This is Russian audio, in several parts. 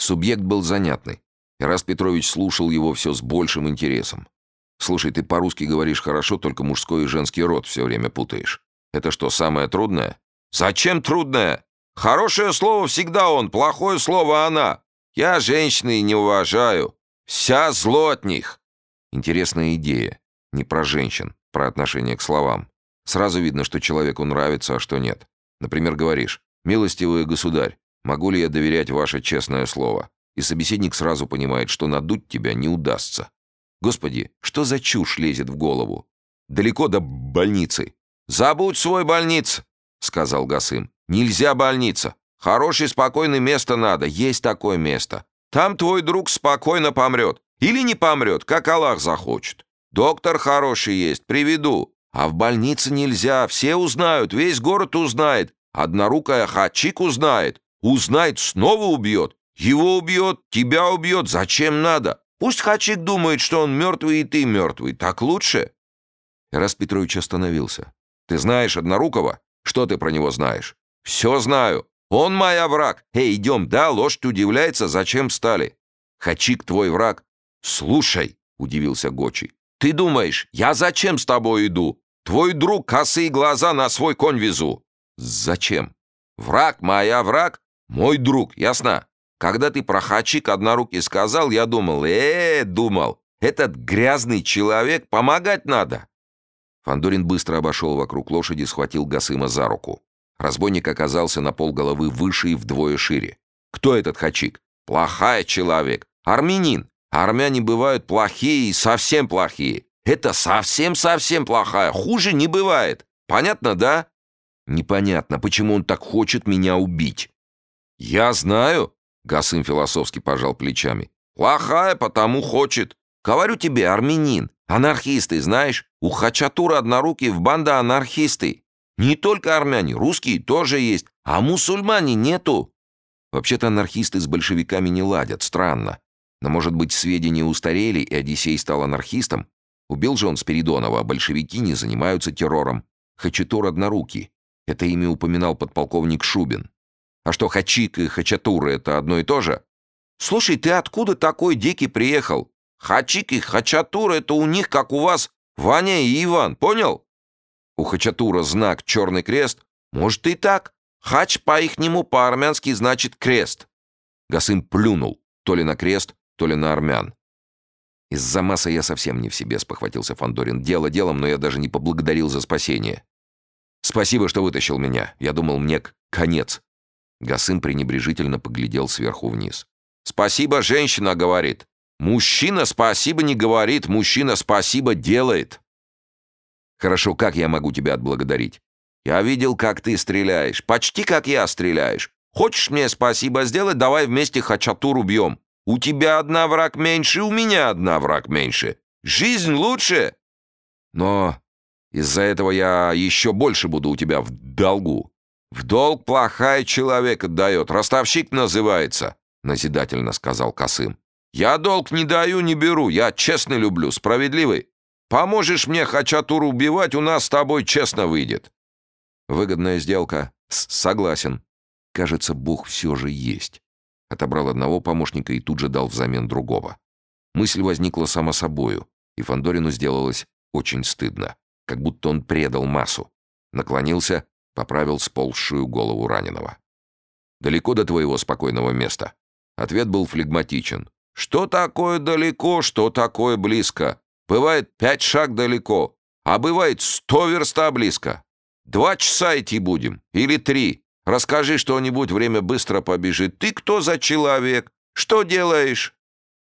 Субъект был занятный. Раз Петрович слушал его все с большим интересом. «Слушай, ты по-русски говоришь хорошо, только мужской и женский род все время путаешь. Это что, самое трудное?» «Зачем трудное? Хорошее слово всегда он, плохое слово она. Я женщины не уважаю. Вся зло от них». Интересная идея. Не про женщин, про отношение к словам. Сразу видно, что человеку нравится, а что нет. Например, говоришь «Милостивый государь, могу ли я доверять ваше честное слово?» И собеседник сразу понимает, что надуть тебя не удастся. Господи, что за чушь лезет в голову? Далеко до больницы. «Забудь свой больниц», — сказал Гасым. «Нельзя больница. Хорошее, спокойное место надо. Есть такое место. Там твой друг спокойно помрет. Или не помрет, как Аллах захочет. Доктор хороший есть, приведу. А в больнице нельзя, все узнают, весь город узнает. Однорукая Хачик узнает. Узнает, снова убьет. Его убьет, тебя убьет, зачем надо? Пусть Хачик думает, что он мертвый и ты мертвый. Так лучше?» Раз Петрович остановился. «Ты знаешь Однорукого? Что ты про него знаешь?» «Все знаю. Он моя враг. Эй, идем, да, лошадь удивляется, зачем встали?» «Хачик твой враг?» «Слушай», — удивился Гочи, «ты думаешь, я зачем с тобой иду? Твой друг косые глаза на свой конь везу». «Зачем?» «Враг моя враг, мой друг, ясно?» Когда ты про Хачик однорукий сказал, я думал, э, -э думал, этот грязный человек, помогать надо. Фандорин быстро обошел вокруг лошади, схватил Гасыма за руку. Разбойник оказался на пол головы выше и вдвое шире. «Кто этот Хачик?» «Плохая человек. Армянин. Армяне бывают плохие и совсем плохие. Это совсем-совсем плохая. Хуже не бывает. Понятно, да?» «Непонятно, почему он так хочет меня убить». «Я знаю. Гасым философски пожал плечами. «Плохая, потому хочет. Говорю тебе, армянин, анархисты, знаешь, у Хачатура однорукий в банда анархисты. Не только армяне, русские тоже есть, а мусульмане нету». Вообще-то анархисты с большевиками не ладят, странно. Но, может быть, сведения устарели, и Одиссей стал анархистом? Убил же он Спиридонова, а большевики не занимаются террором. Хачатур однорукий. Это имя упоминал подполковник Шубин. А что, Хачик и Хачатура — это одно и то же? Слушай, ты откуда такой дикий приехал? Хачик и Хачатура — это у них, как у вас, Ваня и Иван, понял? У Хачатура знак «Черный крест». Может, и так. Хач по-ихнему по-армянски значит «крест». Гасым плюнул то ли на крест, то ли на армян. «Из-за массы я совсем не в себе», — спохватился Фандорин. «Дело делом, но я даже не поблагодарил за спасение. Спасибо, что вытащил меня. Я думал, мне конец. Гасым пренебрежительно поглядел сверху вниз. «Спасибо, женщина говорит. Мужчина спасибо не говорит, мужчина спасибо делает». «Хорошо, как я могу тебя отблагодарить?» «Я видел, как ты стреляешь. Почти как я стреляешь. Хочешь мне спасибо сделать, давай вместе Хачатур убьем. У тебя одна враг меньше, у меня одна враг меньше. Жизнь лучше!» «Но из-за этого я еще больше буду у тебя в долгу. «В долг плохая человек отдает, ростовщик называется», — назидательно сказал Косым. «Я долг не даю, не беру, я честно люблю, справедливый. Поможешь мне Хачатуру убивать, у нас с тобой честно выйдет». «Выгодная сделка. С Согласен. Кажется, Бог все же есть». Отобрал одного помощника и тут же дал взамен другого. Мысль возникла само собою, и Фандорину сделалось очень стыдно, как будто он предал массу. Наклонился Поправил сползшую голову раненого. «Далеко до твоего спокойного места?» Ответ был флегматичен. «Что такое далеко, что такое близко? Бывает пять шаг далеко, а бывает сто верста близко. Два часа идти будем, или три. Расскажи что-нибудь, время быстро побежит. Ты кто за человек? Что делаешь?»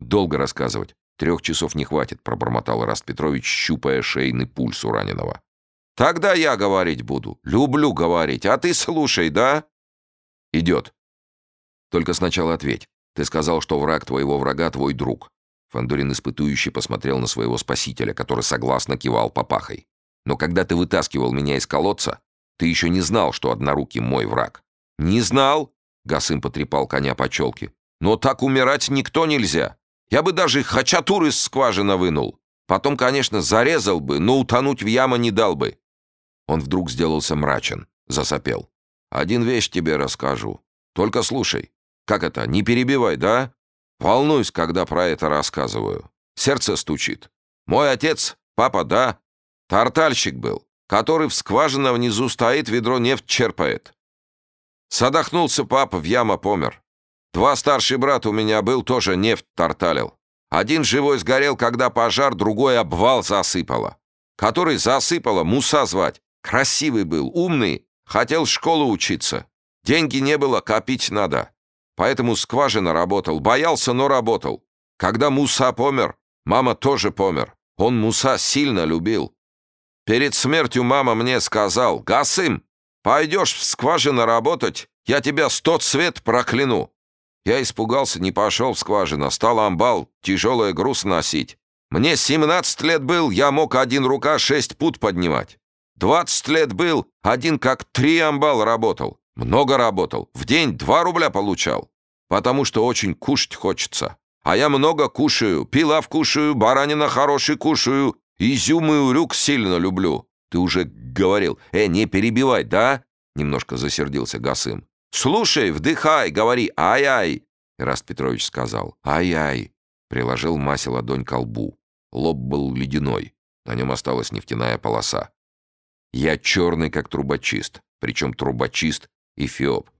«Долго рассказывать. Трех часов не хватит», — пробормотал Раст Петрович, щупая шейный пульс у раненого. Тогда я говорить буду. Люблю говорить, а ты слушай, да? Идет. Только сначала ответь. Ты сказал, что враг твоего врага твой друг. Фандорин испытующий посмотрел на своего спасителя, который согласно кивал папахой. Но когда ты вытаскивал меня из колодца, ты еще не знал, что однорукий мой враг. Не знал? Гасым потрепал коня по челке. Но так умирать никто нельзя. Я бы даже хачатур из скважины вынул. Потом, конечно, зарезал бы, но утонуть в яму не дал бы. Он вдруг сделался мрачен, засопел. «Один вещь тебе расскажу. Только слушай. Как это, не перебивай, да? Волнуюсь, когда про это рассказываю. Сердце стучит. Мой отец, папа, да, тартальщик был, который в скважине внизу стоит, ведро нефть черпает. Садохнулся папа, в яма помер. Два старший брат у меня был, тоже нефть тарталил. Один живой сгорел, когда пожар, другой обвал засыпало. Который засыпало, Муса звать. Красивый был, умный, хотел в школу учиться. Деньги не было, копить надо. Поэтому скважина работал. Боялся, но работал. Когда Муса помер, мама тоже помер. Он Муса сильно любил. Перед смертью мама мне сказал, «Гасым, пойдешь в скважину работать, я тебя сто цвет прокляну». Я испугался, не пошел в скважину, стал амбал, тяжелый груз носить. Мне 17 лет был, я мог один рука шесть пут поднимать. 20 лет был, один как три амбал работал. Много работал, в день два рубля получал. Потому что очень кушать хочется. А я много кушаю, пилав кушаю, баранина хороший кушаю, изюм и урюк сильно люблю. Ты уже говорил, э, не перебивай, да? Немножко засердился Гасым. «Слушай, вдыхай, говори «ай-ай», — Раст Петрович сказал. «Ай-ай», — приложил Мася ладонь к лбу. Лоб был ледяной, на нем осталась нефтяная полоса. «Я черный, как трубочист, причем трубочист и фиоп.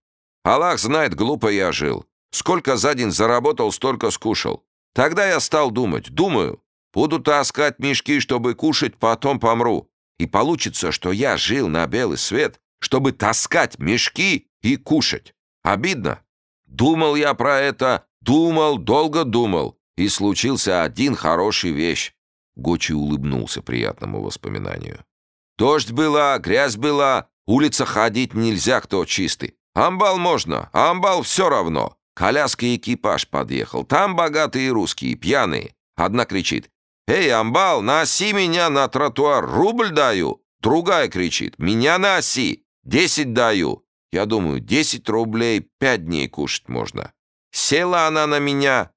Аллах знает, глупо я жил. Сколько за день заработал, столько скушал. Тогда я стал думать, думаю, буду таскать мешки, чтобы кушать, потом помру. И получится, что я жил на белый свет, чтобы таскать мешки и кушать. Обидно. Думал я про это, думал, долго думал. И случился один хороший вещь. Гочи улыбнулся приятному воспоминанию. Дождь была, грязь была, улица ходить нельзя, кто чистый. Амбал можно, амбал все равно. Коляска и экипаж подъехал. Там богатые русские, пьяные. Одна кричит. «Эй, амбал, носи меня на тротуар, рубль даю!» Другая кричит. «Меня носи, десять даю!» Я думаю, десять рублей пять дней кушать можно. Села она на меня.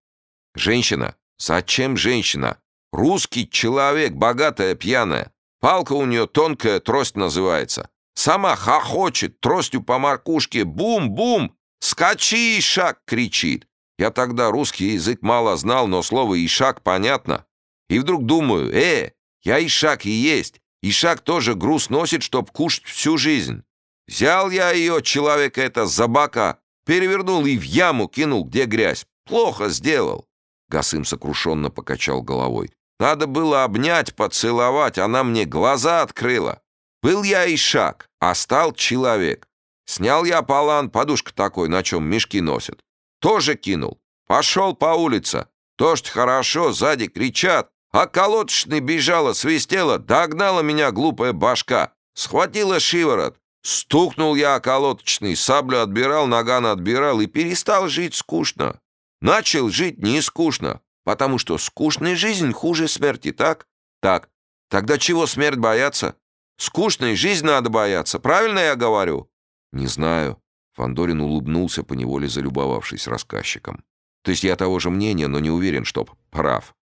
Женщина. Зачем женщина? Русский человек, богатая, пьяная. Палка у нее тонкая, трость называется. Сама хохочет, тростью по макушке. Бум-бум! Скачи, Ишак! кричит. Я тогда русский язык мало знал, но слово Ишак понятно. И вдруг думаю, э, я Ишак и есть. Ишак тоже груз носит, чтоб кушать всю жизнь. Взял я ее, человека это, за бока, перевернул и в яму кинул, где грязь. Плохо сделал. Гасым сокрушенно покачал головой. Надо было обнять, поцеловать, она мне глаза открыла. Был я и шаг, а стал человек. Снял я палан, подушка такой, на чем мешки носят. Тоже кинул. Пошел по улице. Дождь хорошо, сзади кричат. А колодочный бежала, свистела, догнала меня глупая башка. Схватила шиворот. Стукнул я околоточный, саблю отбирал, наган отбирал и перестал жить скучно. Начал жить не скучно, потому что скучная жизнь хуже смерти, так? Так. Тогда чего смерть бояться? Скучной жизнь надо бояться, правильно я говорю? Не знаю. Фандорин улыбнулся, поневоле залюбовавшись рассказчиком. То есть я того же мнения, но не уверен, чтоб прав.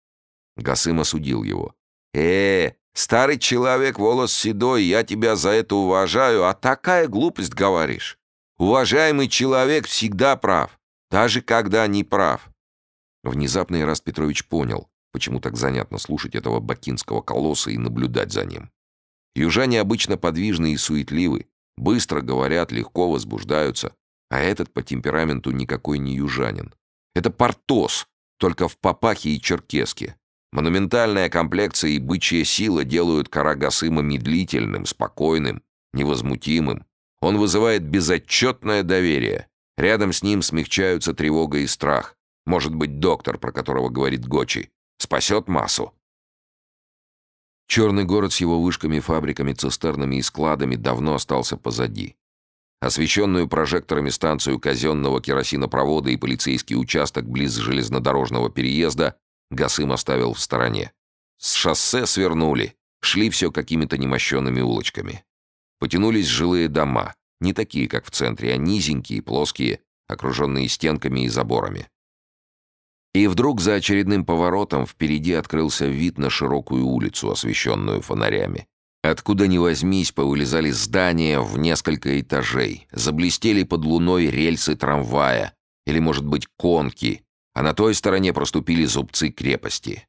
Гасым осудил его. «Э, Старый человек, волос седой, я тебя за это уважаю, а такая глупость говоришь. Уважаемый человек всегда прав, даже когда не прав. Внезапно Ираст Петрович понял, почему так занятно слушать этого бакинского колосса и наблюдать за ним. Южане обычно подвижны и суетливы, быстро говорят, легко возбуждаются, а этот по темпераменту никакой не южанин. Это Портос, только в папахе и черкеске. Монументальная комплекция и бычья сила делают Карагасыма медлительным, спокойным, невозмутимым. Он вызывает безотчетное доверие. Рядом с ним смягчаются тревога и страх. Может быть, доктор, про которого говорит Гочи, спасет массу. Черный город с его вышками, фабриками, цистернами и складами давно остался позади. Освещенную прожекторами станцию казенного керосинопровода и полицейский участок близ железнодорожного переезда Гасым оставил в стороне. С шоссе свернули, шли все какими-то немощенными улочками. Потянулись жилые дома, не такие, как в центре, а низенькие, плоские, окруженные стенками и заборами. И вдруг за очередным поворотом впереди открылся вид на широкую улицу, освещенную фонарями. Откуда ни возьмись, повылезали здания в несколько этажей, заблестели под луной рельсы трамвая, Или, может быть, конки, а на той стороне проступили зубцы крепости.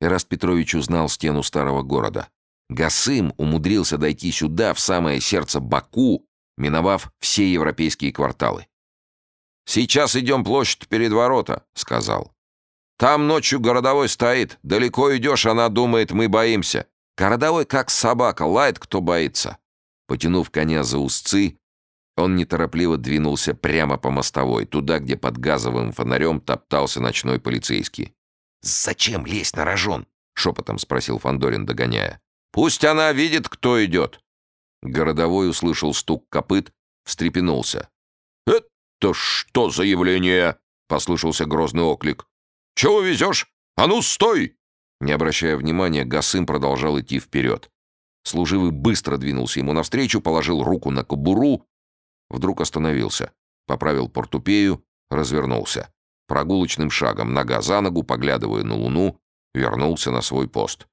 Эраст Петрович узнал стену старого города. Гасым умудрился дойти сюда, в самое сердце Баку, миновав все европейские кварталы. «Сейчас идем площадь перед ворота», — сказал. «Там ночью городовой стоит. Далеко идешь, она думает, мы боимся. Городовой как собака, лает, кто боится». Потянув коня за узцы, он неторопливо двинулся прямо по мостовой, туда, где под газовым фонарем топтался ночной полицейский. «Зачем лезть на рожон?» — шепотом спросил Фандорин, догоняя. «Пусть она видит, кто идет». Городовой услышал стук копыт, встрепенулся. «Это что за явление?» — послышался грозный оклик. «Чего везешь? А ну, стой!» Не обращая внимания, Гасым продолжал идти вперед. Служивый быстро двинулся ему навстречу, положил руку на кобуру, вдруг остановился, поправил портупею, развернулся. Прогулочным шагом, нога за ногу, поглядывая на луну, вернулся на свой пост.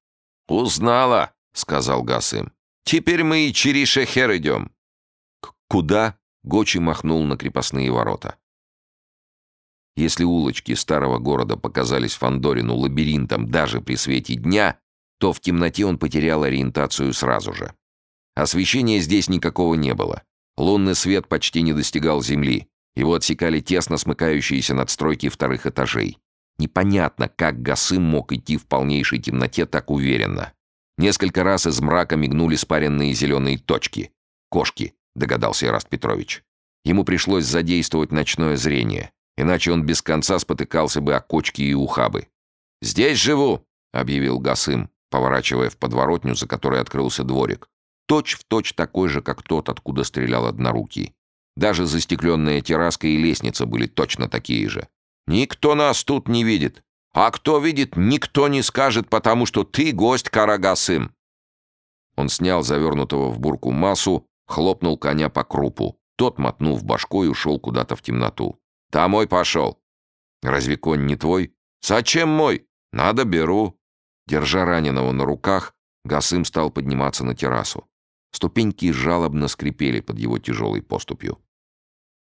«Узнала!» — сказал Гасым. «Теперь мы и через Шехер идем». «Куда?» — Гочи махнул на крепостные ворота. Если улочки старого города показались Фандорину лабиринтом даже при свете дня, то в темноте он потерял ориентацию сразу же. Освещения здесь никакого не было. Лунный свет почти не достигал земли. Его отсекали тесно смыкающиеся надстройки вторых этажей. Непонятно, как Гасым мог идти в полнейшей темноте так уверенно. Несколько раз из мрака мигнули спаренные зеленые точки. «Кошки», — догадался Ираст Петрович. Ему пришлось задействовать ночное зрение иначе он без конца спотыкался бы о кочки и ухабы. «Здесь живу!» — объявил Гасым, поворачивая в подворотню, за которой открылся дворик. Точь в точь такой же, как тот, откуда стрелял однорукий. Даже застекленная терраска и лестница были точно такие же. «Никто нас тут не видит. А кто видит, никто не скажет, потому что ты гость Карагасым». Он снял завернутого в бурку массу, хлопнул коня по крупу. Тот, мотнув башкой, ушел куда-то в темноту. Домой пошел. Разве конь не твой? Зачем мой? Надо беру. Держа раненого на руках, Гасым стал подниматься на террасу. Ступеньки жалобно скрипели под его тяжелой поступью.